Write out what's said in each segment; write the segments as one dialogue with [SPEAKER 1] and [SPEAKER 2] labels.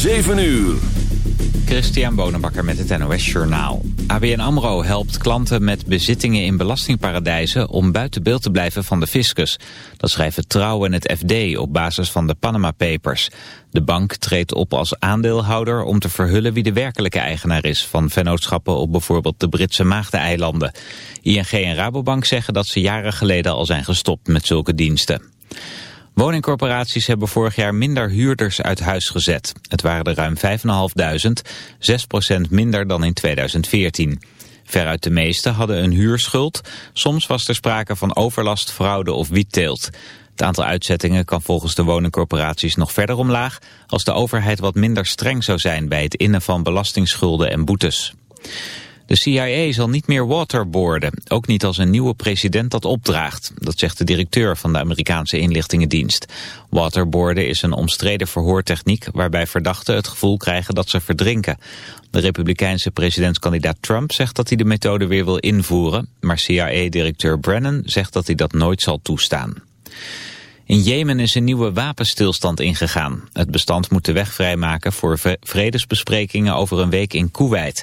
[SPEAKER 1] 7 uur.
[SPEAKER 2] Christian Bonenbakker met het NOS Journaal. ABN AMRO helpt klanten met bezittingen in belastingparadijzen... om buiten beeld te blijven van de fiscus. Dat schrijven Trouw en het FD op basis van de Panama Papers. De bank treedt op als aandeelhouder om te verhullen... wie de werkelijke eigenaar is van vennootschappen... op bijvoorbeeld de Britse Maagdeneilanden. ING en Rabobank zeggen dat ze jaren geleden al zijn gestopt met zulke diensten. Woningcorporaties hebben vorig jaar minder huurders uit huis gezet. Het waren er ruim 5.500, 6% minder dan in 2014. Veruit de meeste hadden een huurschuld. Soms was er sprake van overlast, fraude of wietteelt. Het aantal uitzettingen kan volgens de woningcorporaties nog verder omlaag... als de overheid wat minder streng zou zijn bij het innen van belastingsschulden en boetes. De CIA zal niet meer waterboarden, ook niet als een nieuwe president dat opdraagt. Dat zegt de directeur van de Amerikaanse inlichtingendienst. Waterboarden is een omstreden verhoortechniek waarbij verdachten het gevoel krijgen dat ze verdrinken. De republikeinse presidentskandidaat Trump zegt dat hij de methode weer wil invoeren, maar CIA-directeur Brennan zegt dat hij dat nooit zal toestaan. In Jemen is een nieuwe wapenstilstand ingegaan. Het bestand moet de weg vrijmaken voor vredesbesprekingen over een week in Kuwait.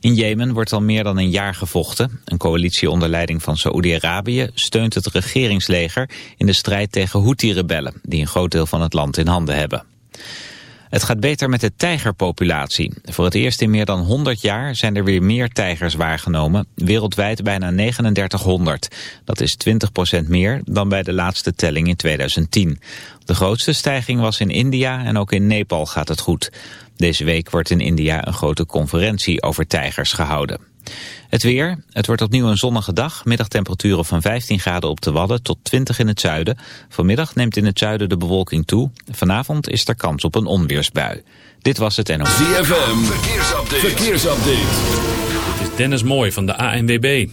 [SPEAKER 2] In Jemen wordt al meer dan een jaar gevochten. Een coalitie onder leiding van Saoedi-Arabië steunt het regeringsleger in de strijd tegen Houthi-rebellen... die een groot deel van het land in handen hebben. Het gaat beter met de tijgerpopulatie. Voor het eerst in meer dan 100 jaar zijn er weer meer tijgers waargenomen. Wereldwijd bijna 3900. Dat is 20% meer dan bij de laatste telling in 2010. De grootste stijging was in India en ook in Nepal gaat het goed. Deze week wordt in India een grote conferentie over tijgers gehouden. Het weer. Het wordt opnieuw een zonnige dag. Middagtemperaturen van 15 graden op de Wadden tot 20 in het zuiden. Vanmiddag neemt in het zuiden de bewolking toe. Vanavond is er kans op een onweersbui. Dit was het NOS.
[SPEAKER 1] ZFM. Verkeersupdate. Verkeersupdate.
[SPEAKER 3] Dit is Dennis Mooi van de ANWB.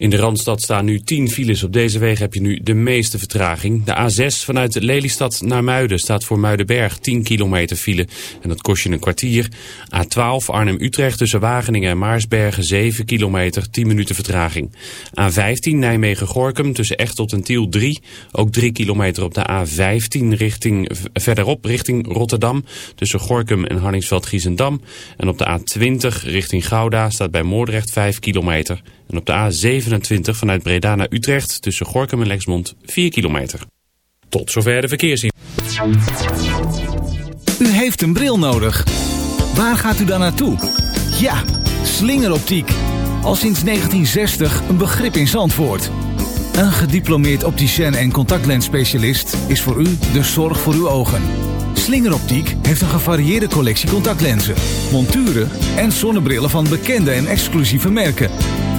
[SPEAKER 3] In de Randstad staan nu 10 files. Op deze weg heb je nu de meeste vertraging. De A6 vanuit Lelystad naar Muiden staat voor Muidenberg 10 kilometer file. En dat kost je een kwartier. A12 Arnhem-Utrecht tussen Wageningen en Maarsbergen 7 kilometer, 10 minuten vertraging. A15 Nijmegen-Gorkum tussen Echtelt en Tiel 3. Ook 3 kilometer op de A15 richting, verderop richting Rotterdam. Tussen Gorkum en Harningsveld-Giezendam. En op de A20 richting Gouda staat bij Moordrecht 5 kilometer. En op de A27 vanuit Breda naar Utrecht tussen Gorkum en Lexmond 4 kilometer. Tot zover de verkeersin.
[SPEAKER 4] U heeft een bril nodig. Waar gaat u dan naartoe? Ja, slingeroptiek. Al sinds 1960 een begrip in Zandvoort. Een gediplomeerd opticien en contactlensspecialist is voor u de zorg voor uw ogen. Slingeroptiek heeft een gevarieerde collectie contactlenzen, monturen en zonnebrillen van bekende en exclusieve merken.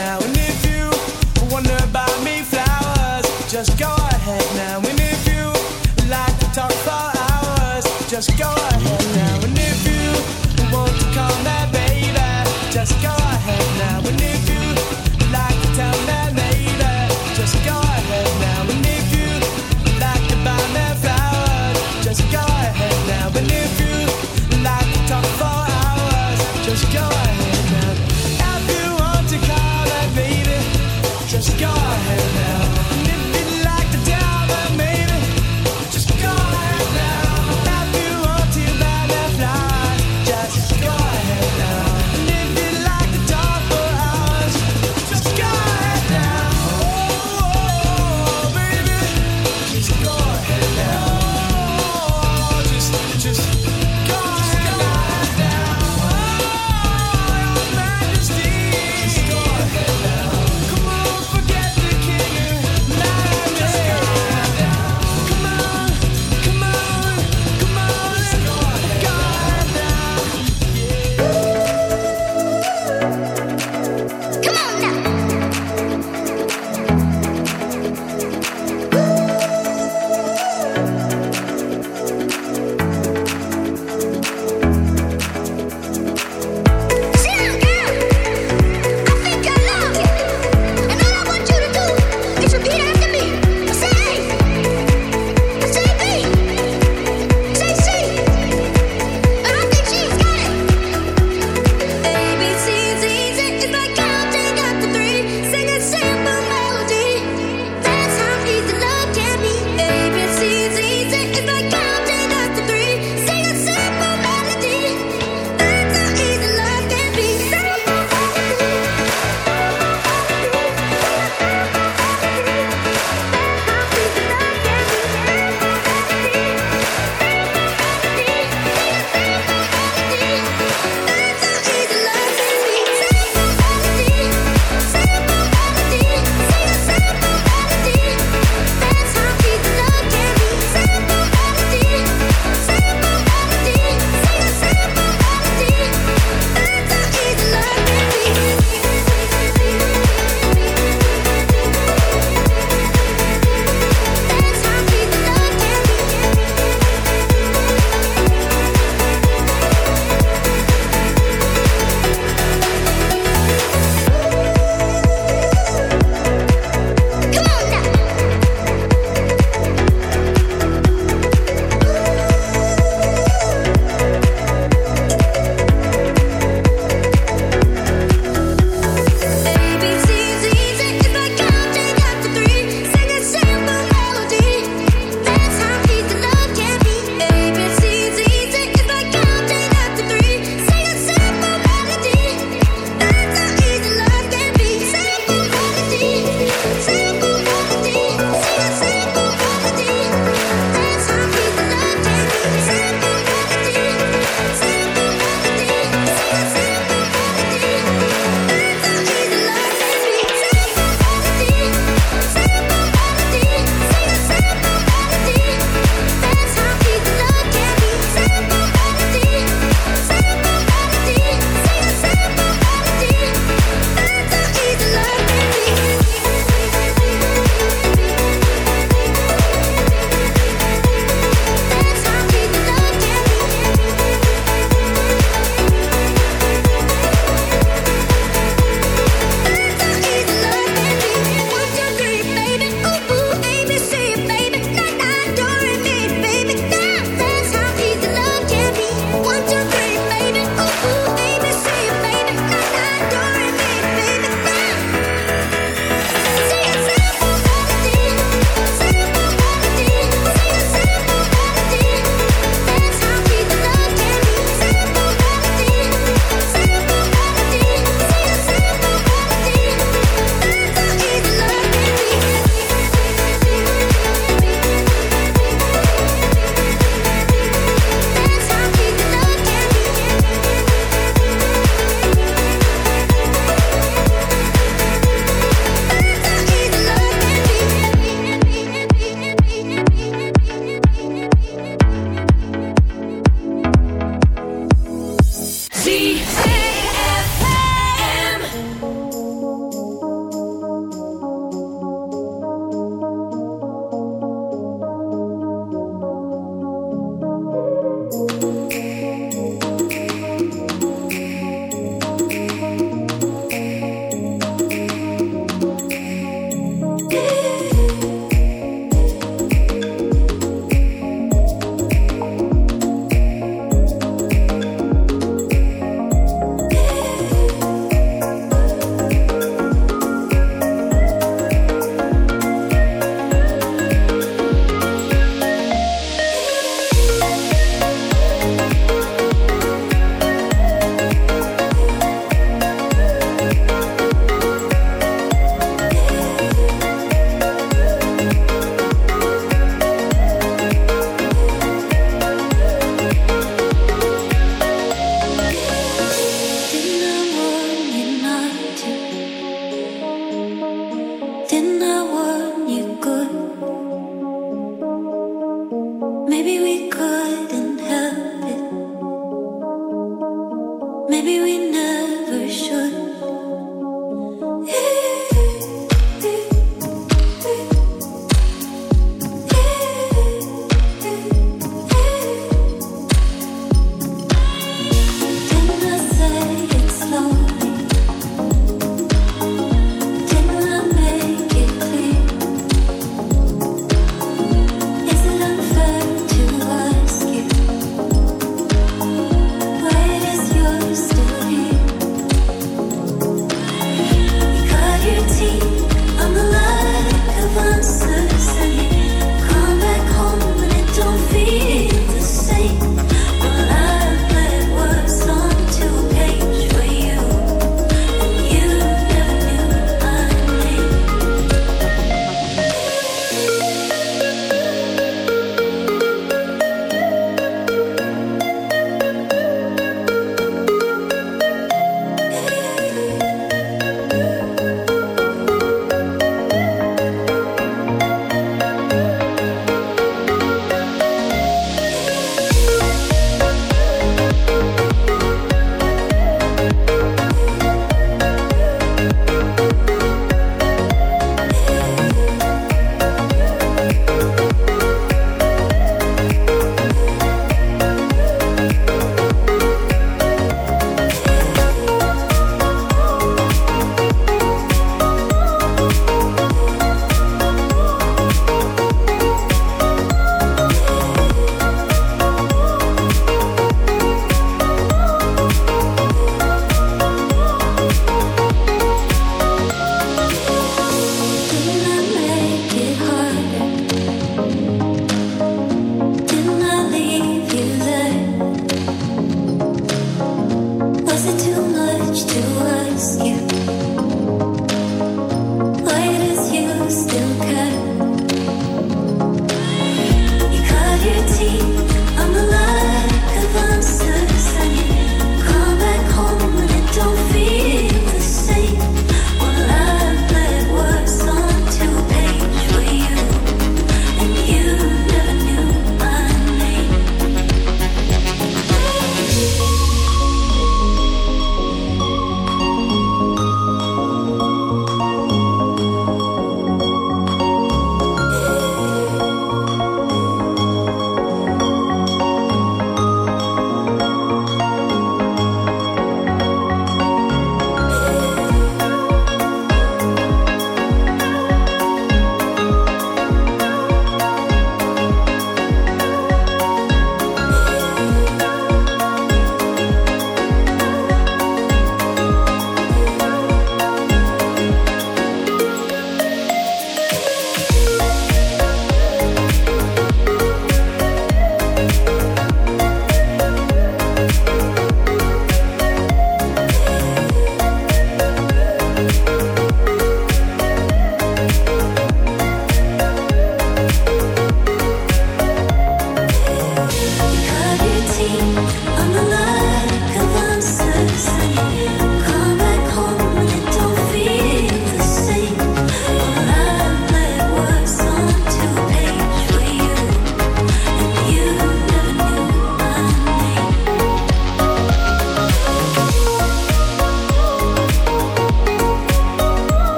[SPEAKER 5] And if you me, flowers, just go ahead now. And if you like to talk for hours, just go ahead now. And if you want to call baby, just go ahead now. And if you like to tell just go ahead now. And if you like to buy flowers, just go ahead now. And if you like to talk for hours, just go ahead.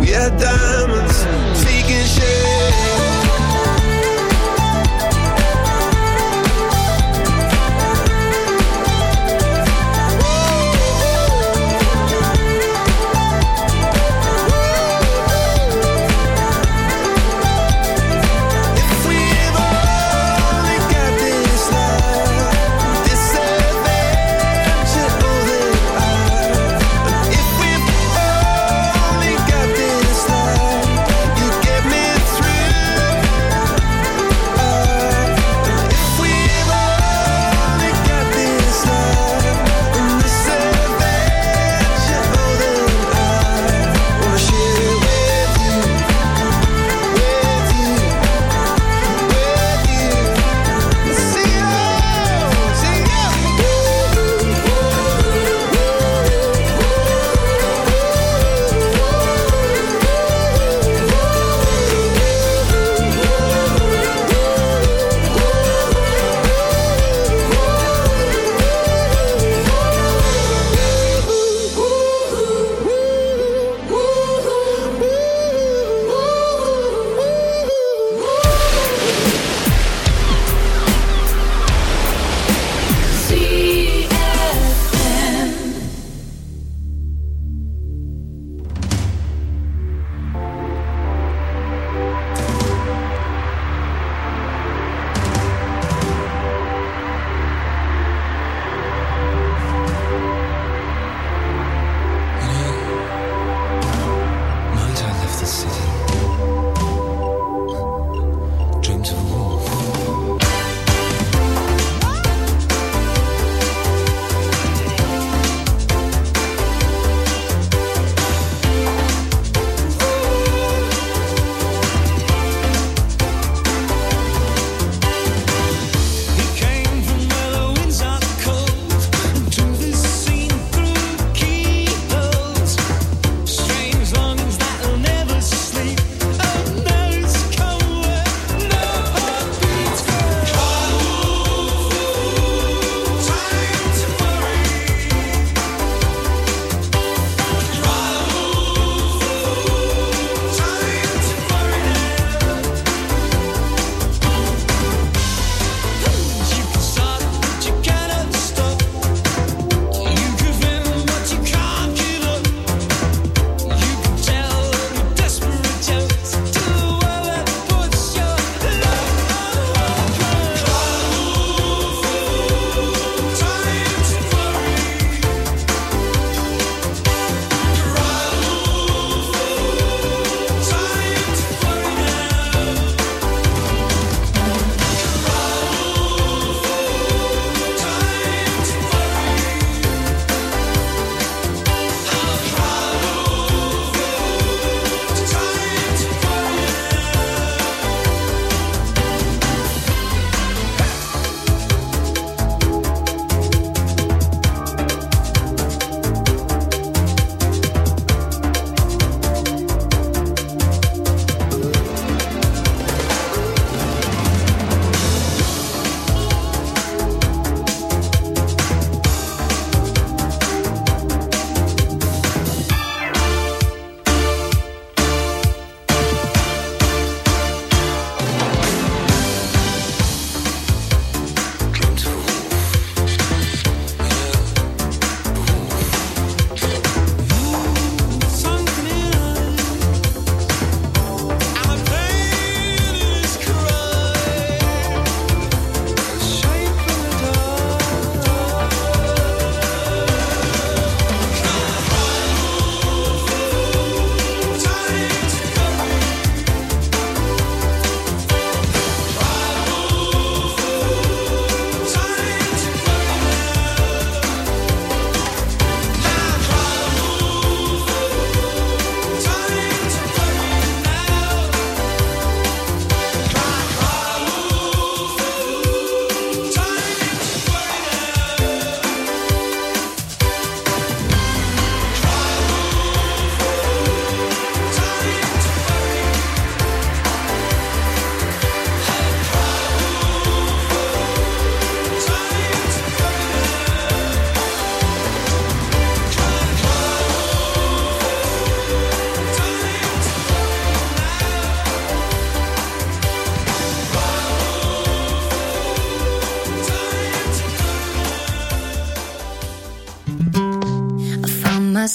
[SPEAKER 6] We are diamonds taking shape.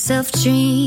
[SPEAKER 7] myself
[SPEAKER 1] dream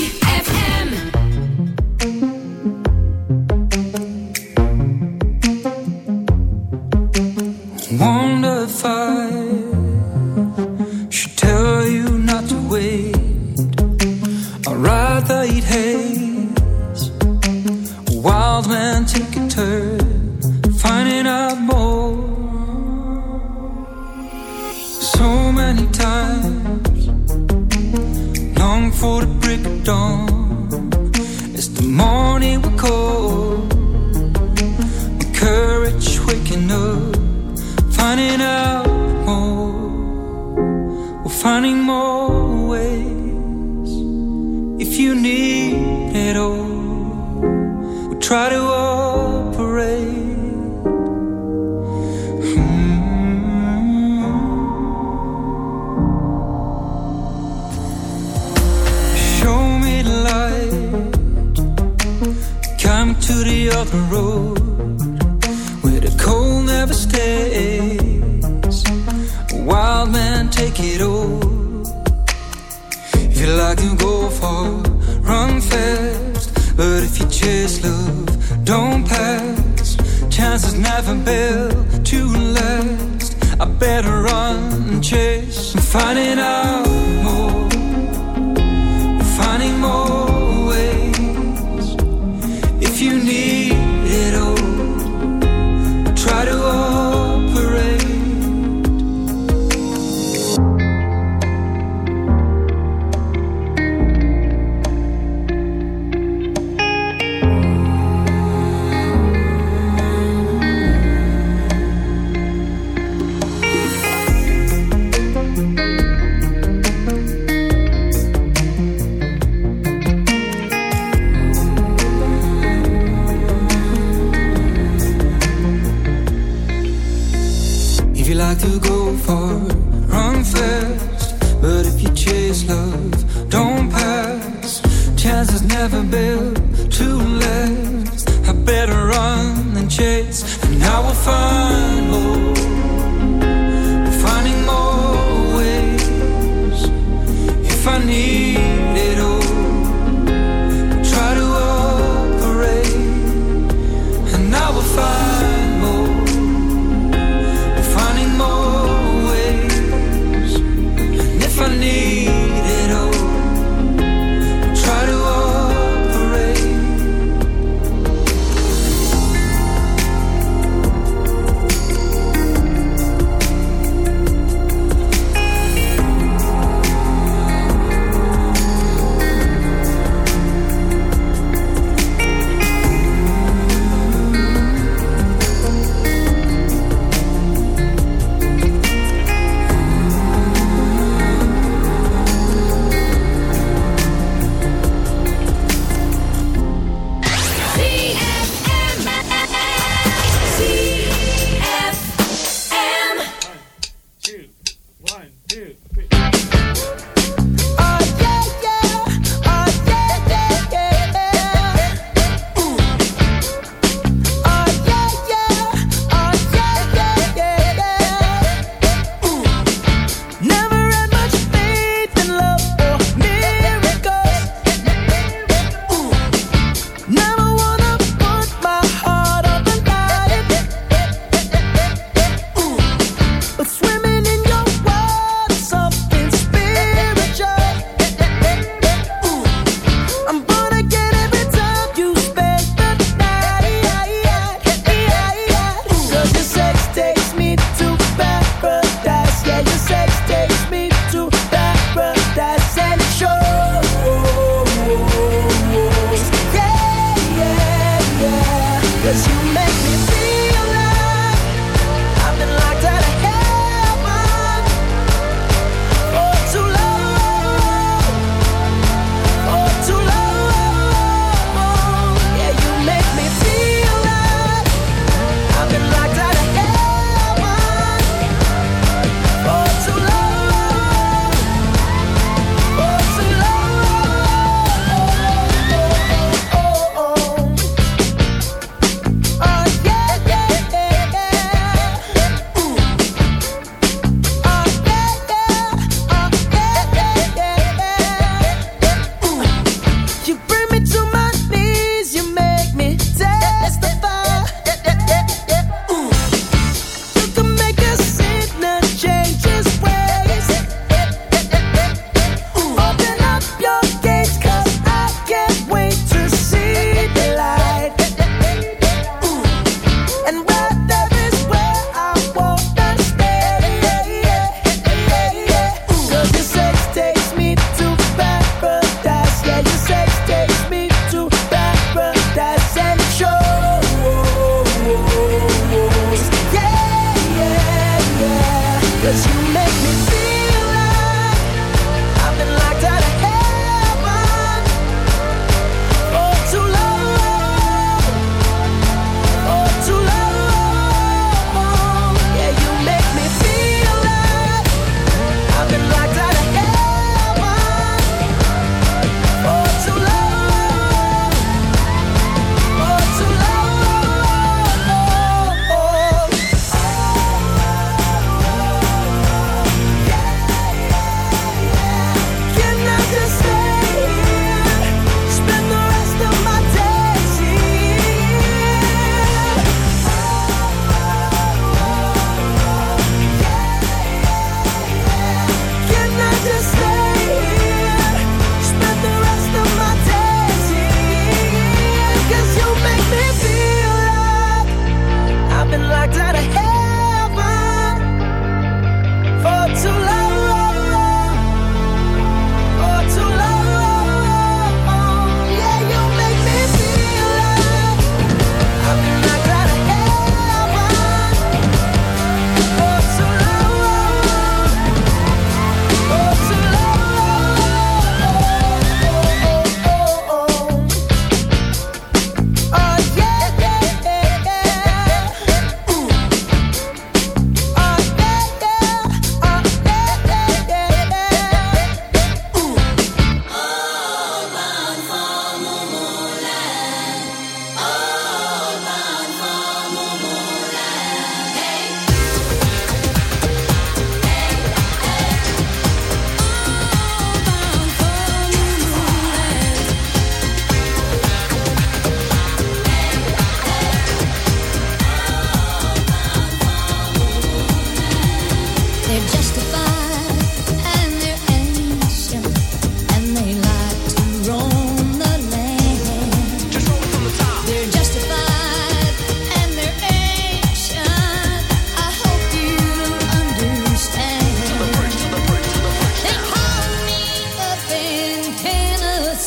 [SPEAKER 8] Before the break of dawn. It's the morning we call the My courage waking up Finding out more. We're finding more ways. If you need it all We'll try to and I will find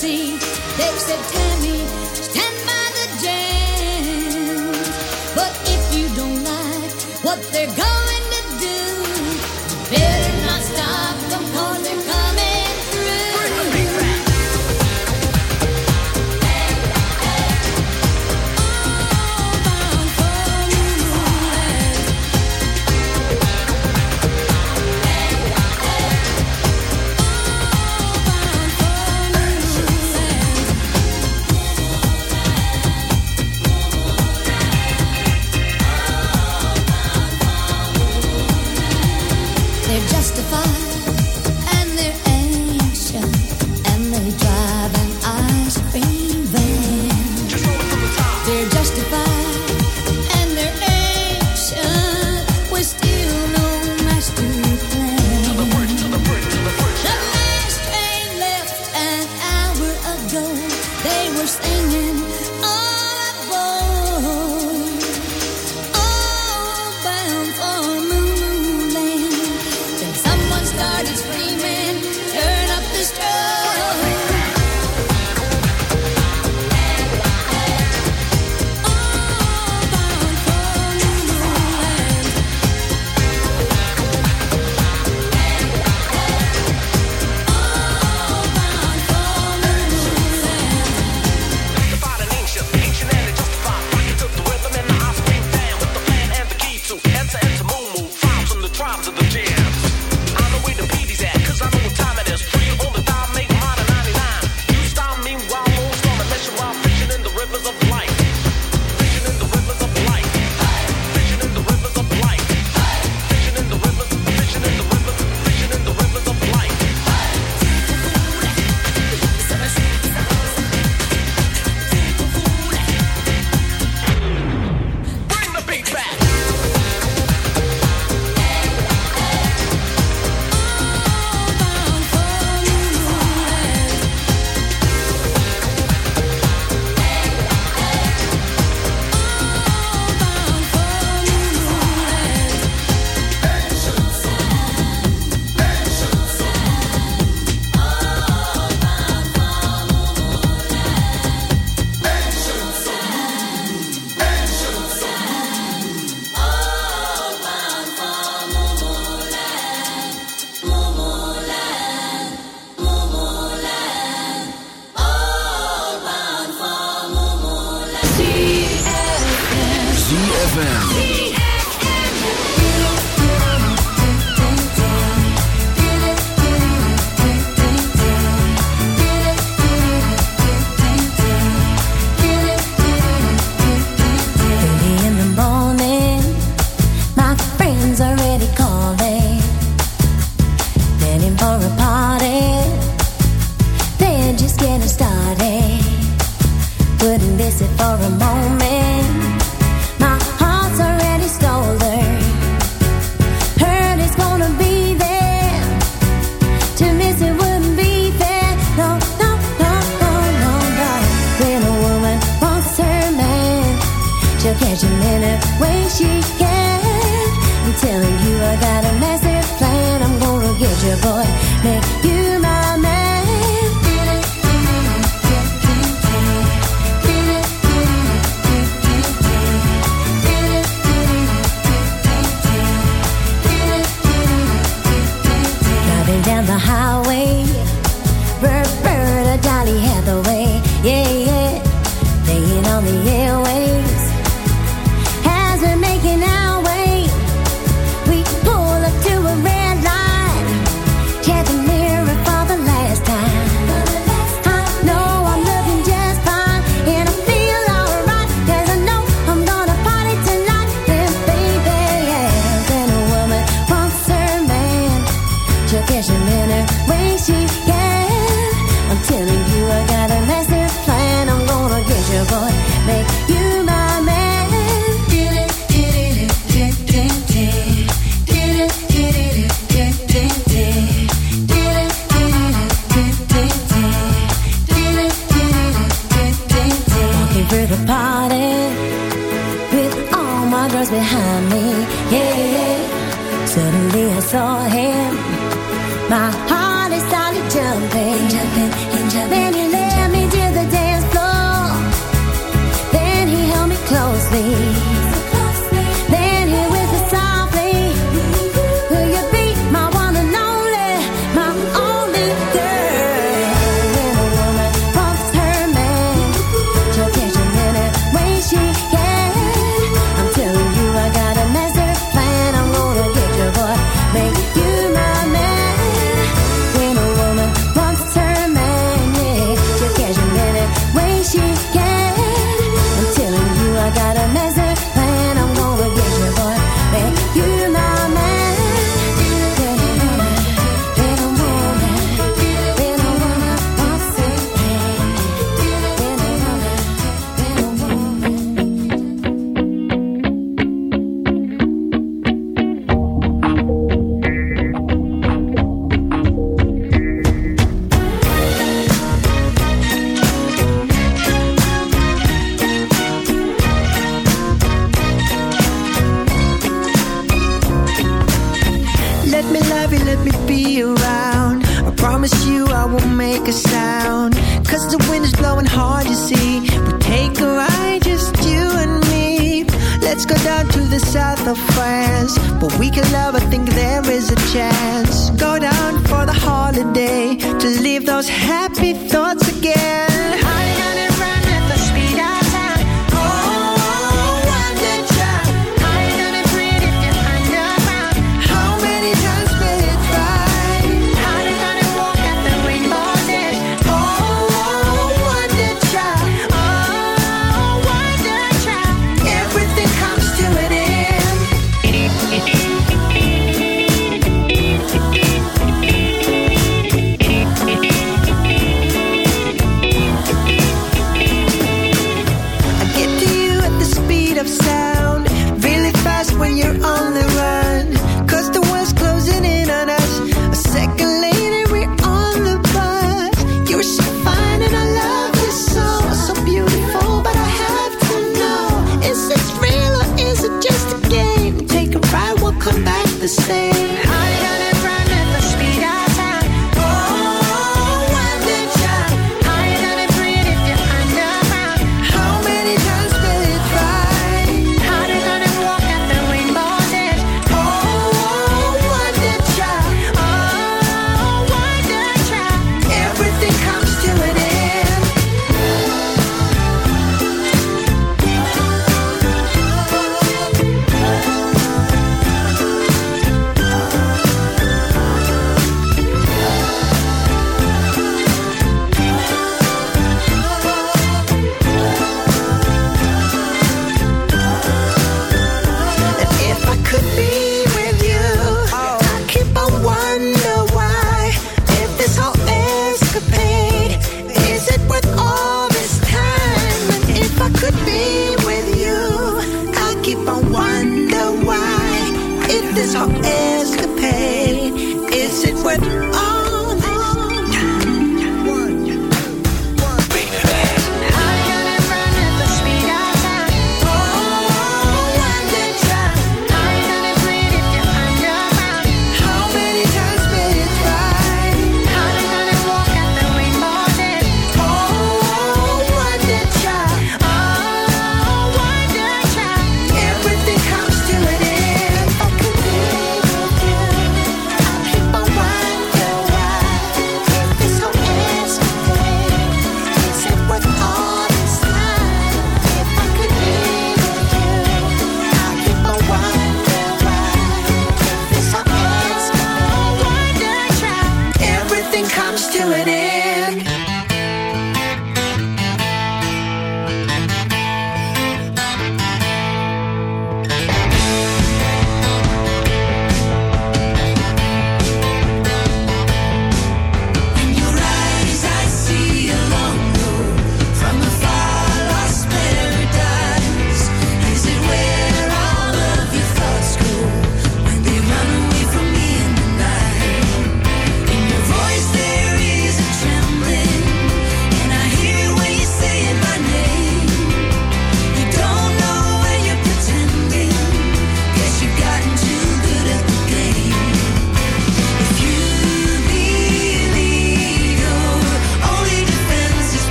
[SPEAKER 9] see. They said,